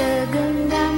的更改。